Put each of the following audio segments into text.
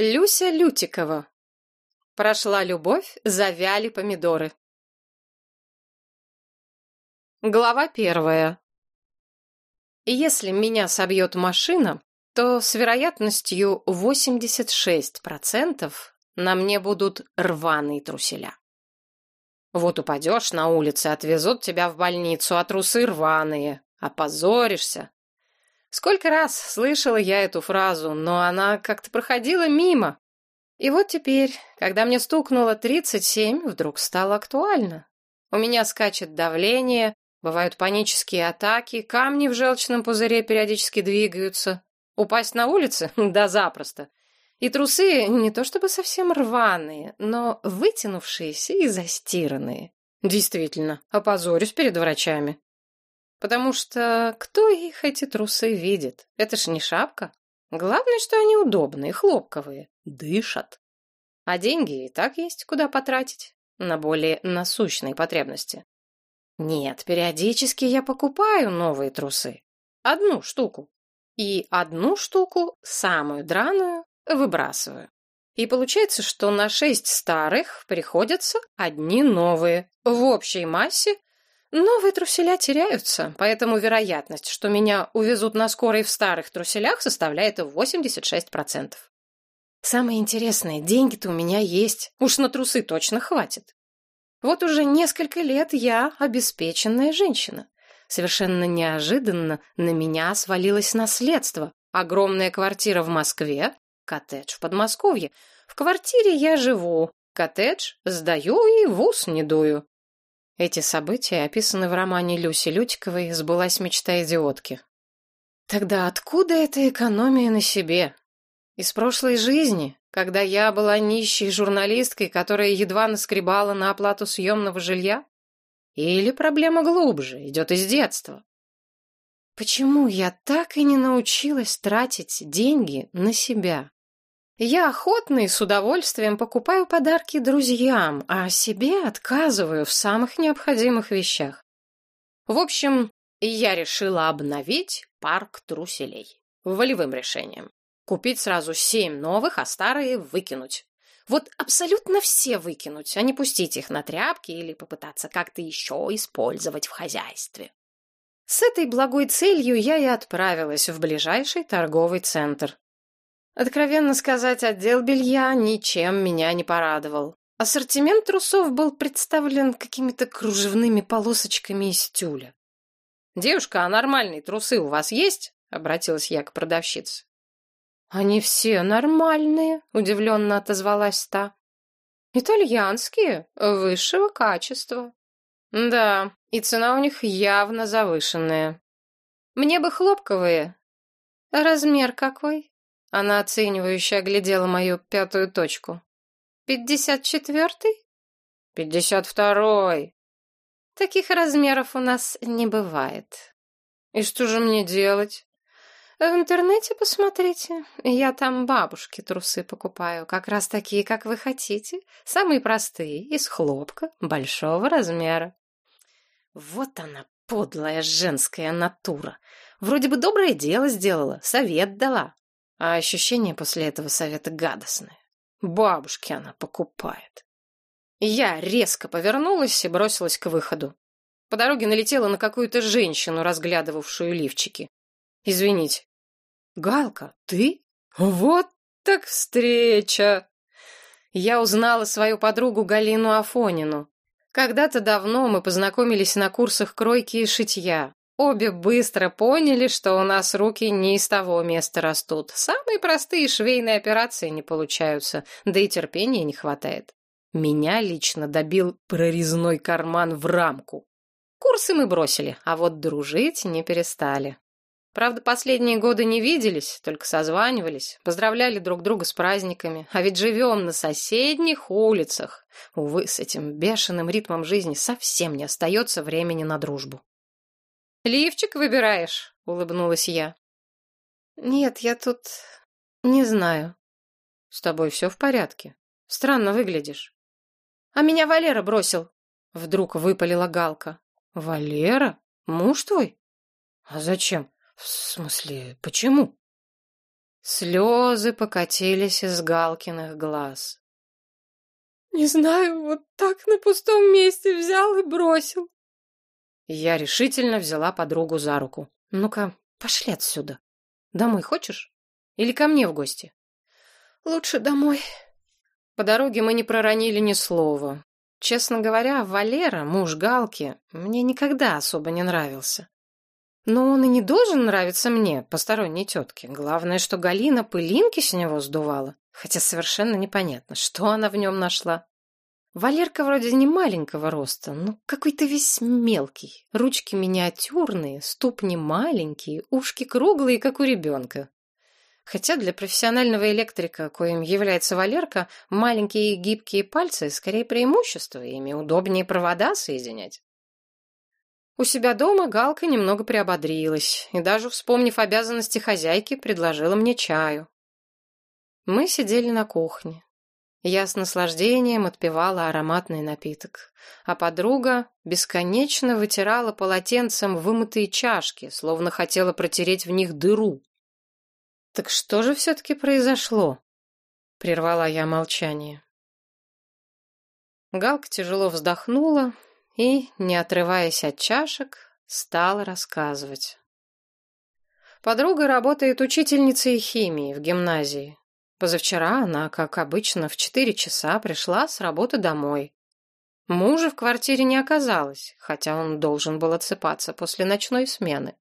Люся Лютикова. Прошла любовь, завяли помидоры. Глава первая. Если меня собьет машина, то с вероятностью 86% на мне будут рваные труселя. Вот упадешь на улице, отвезут тебя в больницу, а трусы рваные. Опозоришься, Сколько раз слышала я эту фразу, но она как-то проходила мимо. И вот теперь, когда мне стукнуло 37, вдруг стало актуально. У меня скачет давление, бывают панические атаки, камни в желчном пузыре периодически двигаются. Упасть на улице? Да запросто. И трусы не то чтобы совсем рваные, но вытянувшиеся и застиранные. Действительно, опозорюсь перед врачами. Потому что кто их эти трусы видит? Это ж не шапка. Главное, что они удобные, хлопковые, дышат. А деньги и так есть куда потратить на более насущные потребности. Нет, периодически я покупаю новые трусы. Одну штуку. И одну штуку, самую драную, выбрасываю. И получается, что на шесть старых приходятся одни новые. В общей массе Новые труселя теряются, поэтому вероятность, что меня увезут на скорой в старых труселях, составляет 86%. Самое интересное, деньги-то у меня есть. Уж на трусы точно хватит. Вот уже несколько лет я обеспеченная женщина. Совершенно неожиданно на меня свалилось наследство. Огромная квартира в Москве, коттедж в Подмосковье. В квартире я живу, коттедж сдаю и в ус не дую. Эти события описаны в романе Люси Лютиковой «Сбылась мечта идиотки». Тогда откуда эта экономия на себе? Из прошлой жизни, когда я была нищей журналисткой, которая едва наскребала на оплату съемного жилья? Или проблема глубже, идет из детства? Почему я так и не научилась тратить деньги на себя? Я охотно и с удовольствием покупаю подарки друзьям, а себе отказываю в самых необходимых вещах. В общем, я решила обновить парк труселей. Волевым решением. Купить сразу семь новых, а старые выкинуть. Вот абсолютно все выкинуть, а не пустить их на тряпки или попытаться как-то еще использовать в хозяйстве. С этой благой целью я и отправилась в ближайший торговый центр. Откровенно сказать, отдел белья ничем меня не порадовал. Ассортимент трусов был представлен какими-то кружевными полосочками из тюля. «Девушка, а нормальные трусы у вас есть?» — обратилась я к продавщице. «Они все нормальные», — удивленно отозвалась та. «Итальянские, высшего качества». «Да, и цена у них явно завышенная. Мне бы хлопковые». «Размер какой?» Она оценивающе оглядела мою пятую точку. «Пятьдесят четвертый?» «Пятьдесят второй». «Таких размеров у нас не бывает». «И что же мне делать?» «В интернете посмотрите. Я там бабушке трусы покупаю, как раз такие, как вы хотите. Самые простые, из хлопка, большого размера». Вот она, подлая женская натура. Вроде бы доброе дело сделала, совет дала, а ощущение после этого совета гадостное. Бабушке она покупает. Я резко повернулась и бросилась к выходу. По дороге налетела на какую-то женщину, разглядывавшую лифчики. Извините. Галка, ты? Вот так встреча! Я узнала свою подругу Галину Афонину. Когда-то давно мы познакомились на курсах кройки и шитья. Обе быстро поняли, что у нас руки не из того места растут. Самые простые швейные операции не получаются, да и терпения не хватает. Меня лично добил прорезной карман в рамку. Курсы мы бросили, а вот дружить не перестали. Правда, последние годы не виделись, только созванивались, поздравляли друг друга с праздниками, а ведь живем на соседних улицах. Увы, с этим бешеным ритмом жизни совсем не остается времени на дружбу. «Лифчик выбираешь?» — улыбнулась я. «Нет, я тут... не знаю». «С тобой все в порядке? Странно выглядишь». «А меня Валера бросил», — вдруг выпалила Галка. «Валера? Муж твой?» «А зачем? В смысле, почему?» Слезы покатились из Галкиных глаз. «Не знаю, вот так на пустом месте взял и бросил». Я решительно взяла подругу за руку. «Ну-ка, пошли отсюда. Домой хочешь? Или ко мне в гости?» «Лучше домой». По дороге мы не проронили ни слова. Честно говоря, Валера, муж Галки, мне никогда особо не нравился. Но он и не должен нравиться мне, посторонней тетке. Главное, что Галина пылинки с него сдувала, хотя совершенно непонятно, что она в нем нашла. Валерка вроде не маленького роста, но какой-то весь мелкий. Ручки миниатюрные, ступни маленькие, ушки круглые, как у ребенка. Хотя для профессионального электрика, коим является Валерка, маленькие гибкие пальцы скорее преимущество, ими удобнее провода соединять. У себя дома Галка немного приободрилась и даже, вспомнив обязанности хозяйки, предложила мне чаю. Мы сидели на кухне. Я с наслаждением отпивала ароматный напиток, а подруга бесконечно вытирала полотенцем вымытые чашки, словно хотела протереть в них дыру. «Так что же все-таки произошло?» — прервала я молчание. Галка тяжело вздохнула и, не отрываясь от чашек, стала рассказывать. Подруга работает учительницей химии в гимназии. Позавчера она, как обычно, в четыре часа пришла с работы домой. Мужа в квартире не оказалось, хотя он должен был отсыпаться после ночной смены.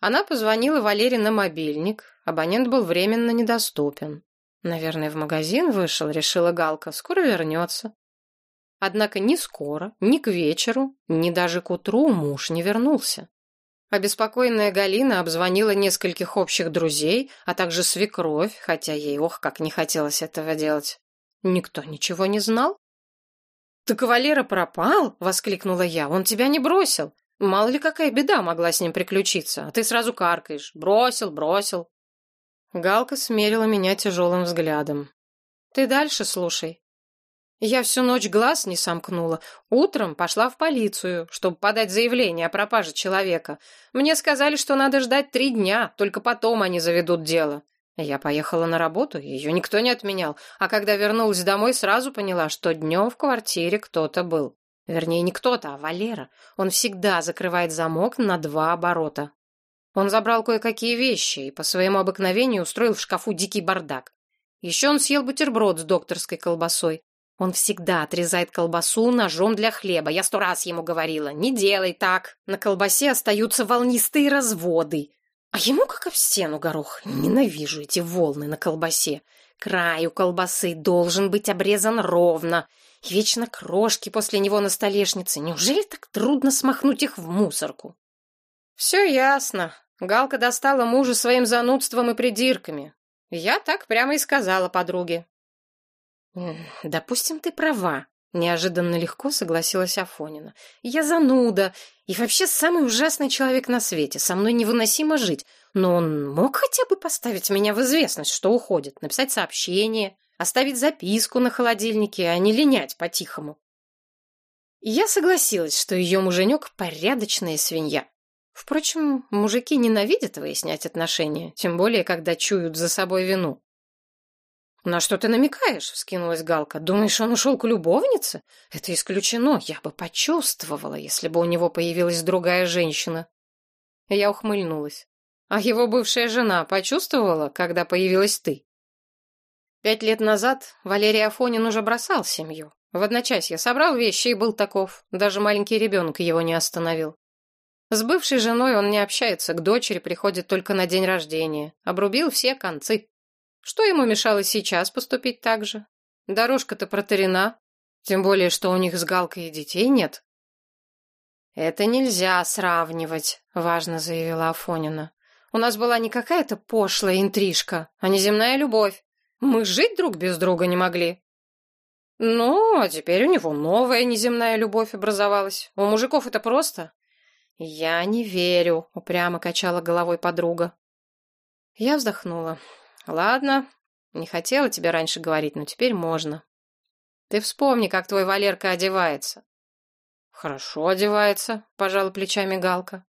Она позвонила Валере на мобильник, абонент был временно недоступен. Наверное, в магазин вышел, решила Галка, скоро вернется. Однако ни скоро, ни к вечеру, ни даже к утру муж не вернулся. Обеспокоенная Галина обзвонила нескольких общих друзей, а также свекровь, хотя ей ох, как не хотелось этого делать. Никто ничего не знал. «Так Валера пропал!» — воскликнула я. «Он тебя не бросил!» Мало ли какая беда могла с ним приключиться, а ты сразу каркаешь. Бросил, бросил. Галка смерила меня тяжелым взглядом. Ты дальше слушай. Я всю ночь глаз не сомкнула. Утром пошла в полицию, чтобы подать заявление о пропаже человека. Мне сказали, что надо ждать три дня, только потом они заведут дело. Я поехала на работу, ее никто не отменял, а когда вернулась домой, сразу поняла, что днем в квартире кто-то был. Вернее, не кто-то, а Валера. Он всегда закрывает замок на два оборота. Он забрал кое-какие вещи и по своему обыкновению устроил в шкафу дикий бардак. Еще он съел бутерброд с докторской колбасой. Он всегда отрезает колбасу ножом для хлеба. Я сто раз ему говорила, не делай так. На колбасе остаются волнистые разводы. А ему как об стену горох. Ненавижу эти волны на колбасе. Край у колбасы должен быть обрезан ровно. Вечно крошки после него на столешнице. Неужели так трудно смахнуть их в мусорку? Все ясно. Галка достала мужа своим занудством и придирками. Я так прямо и сказала подруге. «Допустим, ты права», — неожиданно легко согласилась Афонина. «Я зануда и вообще самый ужасный человек на свете. Со мной невыносимо жить. Но он мог хотя бы поставить меня в известность, что уходит, написать сообщение, оставить записку на холодильнике, а не линять по-тихому. я согласилась, что ее муженек — порядочная свинья. Впрочем, мужики ненавидят выяснять отношения, тем более, когда чуют за собой вину. «На что ты намекаешь?» — вскинулась Галка. «Думаешь, он ушел к любовнице? Это исключено. Я бы почувствовала, если бы у него появилась другая женщина». Я ухмыльнулась. «А его бывшая жена почувствовала, когда появилась ты?» Пять лет назад Валерий Афонин уже бросал семью. В одночасье собрал вещи и был таков. Даже маленький ребенок его не остановил. С бывшей женой он не общается, к дочери приходит только на день рождения. Обрубил все концы. Что ему мешало сейчас поступить так же? Дорожка-то протарена. Тем более, что у них с Галкой и детей нет. «Это нельзя сравнивать», — важно заявила Афонина. «У нас была не какая-то пошлая интрижка, а неземная любовь. Мы жить друг без друга не могли. Ну, а теперь у него новая неземная любовь образовалась. У мужиков это просто. Я не верю, упрямо качала головой подруга. Я вздохнула. Ладно, не хотела тебе раньше говорить, но теперь можно. Ты вспомни, как твой Валерка одевается. Хорошо одевается, пожала плечами Галка.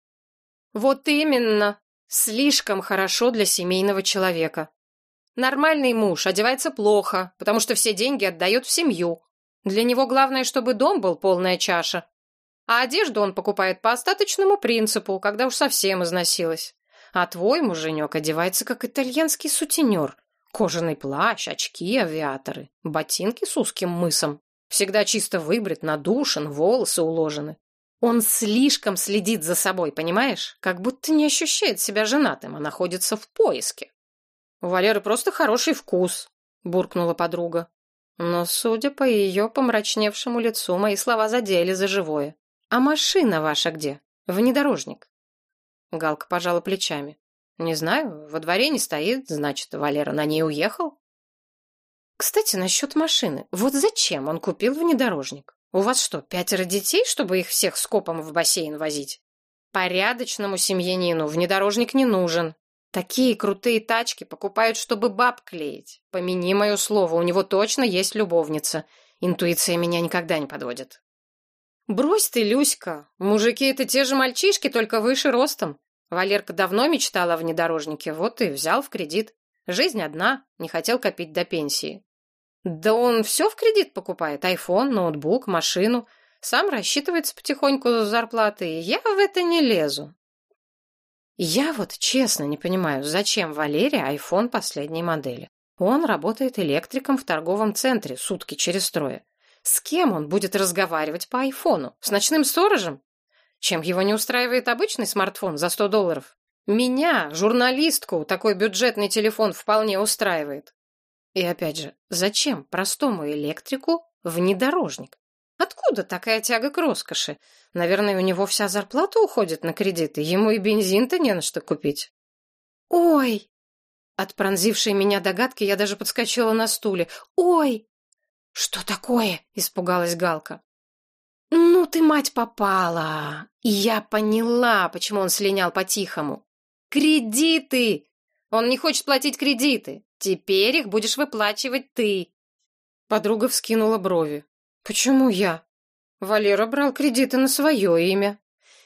Вот именно, слишком хорошо для семейного человека. Нормальный муж одевается плохо, потому что все деньги отдает в семью. Для него главное, чтобы дом был полная чаша. А одежду он покупает по остаточному принципу, когда уж совсем износилась. А твой муженек одевается как итальянский сутенер. Кожаный плащ, очки, авиаторы, ботинки с узким мысом. Всегда чисто выбрит, надушен, волосы уложены. Он слишком следит за собой, понимаешь? Как будто не ощущает себя женатым, а находится в поиске. У Валеры просто хороший вкус, буркнула подруга. Но, судя по ее помрачневшему лицу, мои слова задели за живое. «А машина ваша где? Внедорожник?» Галка пожала плечами. «Не знаю, во дворе не стоит, значит, Валера на ней уехал?» «Кстати, насчет машины. Вот зачем он купил внедорожник? У вас что, пятеро детей, чтобы их всех скопом в бассейн возить? Порядочному семьянину внедорожник не нужен. Такие крутые тачки покупают, чтобы баб клеить. Помяни мое слово, у него точно есть любовница. Интуиция меня никогда не подводит». «Брось ты, Люська, мужики это те же мальчишки, только выше ростом. Валерка давно мечтал о внедорожнике, вот и взял в кредит. Жизнь одна, не хотел копить до пенсии. Да он все в кредит покупает, айфон, ноутбук, машину. Сам рассчитывается потихоньку за зарплаты, я в это не лезу. Я вот честно не понимаю, зачем Валере айфон последней модели. Он работает электриком в торговом центре сутки через трое. С кем он будет разговаривать по айфону? С ночным сторожем? Чем его не устраивает обычный смартфон за 100 долларов? Меня, журналистку, такой бюджетный телефон вполне устраивает. И опять же, зачем простому электрику внедорожник? Откуда такая тяга к роскоши? Наверное, у него вся зарплата уходит на кредиты, ему и бензин-то не на что купить. Ой! От пронзившей меня догадки я даже подскочила на стуле. Ой! «Что такое?» — испугалась Галка. «Ну ты, мать, попала!» И я поняла, почему он слинял по-тихому. «Кредиты! Он не хочет платить кредиты. Теперь их будешь выплачивать ты!» Подруга вскинула брови. «Почему я?» Валера брал кредиты на свое имя.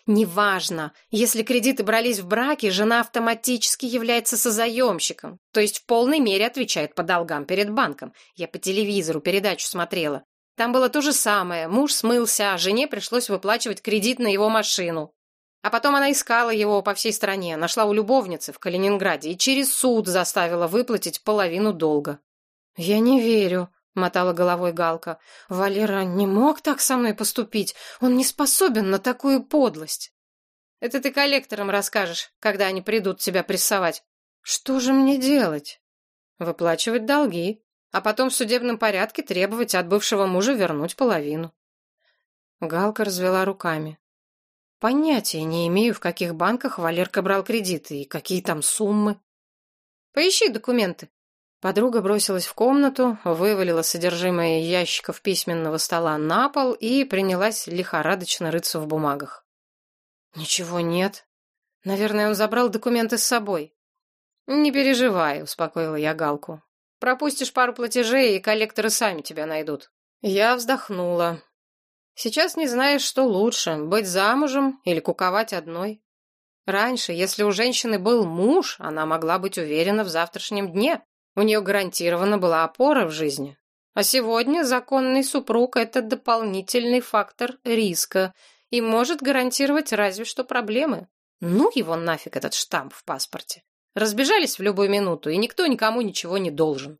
Неважно, если кредиты брались в браке, жена автоматически является созаемщиком, то есть в полной мере отвечает по долгам перед банком. Я по телевизору передачу смотрела. Там было то же самое. Муж смылся, а жене пришлось выплачивать кредит на его машину. А потом она искала его по всей стране, нашла у любовницы в Калининграде и через суд заставила выплатить половину долга. «Я не верю», — мотала головой Галка. «Валера не мог так со мной поступить. Он не способен на такую подлость». «Это ты коллекторам расскажешь, когда они придут тебя прессовать». «Что же мне делать?» «Выплачивать долги, а потом в судебном порядке требовать от бывшего мужа вернуть половину». Галка развела руками. «Понятия не имею, в каких банках Валерка брал кредиты и какие там суммы». «Поищи документы», Подруга бросилась в комнату, вывалила содержимое ящиков письменного стола на пол и принялась лихорадочно рыться в бумагах. «Ничего нет. Наверное, он забрал документы с собой». «Не переживай», — успокоила я Галку. «Пропустишь пару платежей, и коллекторы сами тебя найдут». Я вздохнула. «Сейчас не знаешь, что лучше, быть замужем или куковать одной. Раньше, если у женщины был муж, она могла быть уверена в завтрашнем дне. У нее гарантированно была опора в жизни. А сегодня законный супруг – это дополнительный фактор риска и может гарантировать разве что проблемы. Ну его нафиг этот штамп в паспорте. Разбежались в любую минуту, и никто никому ничего не должен.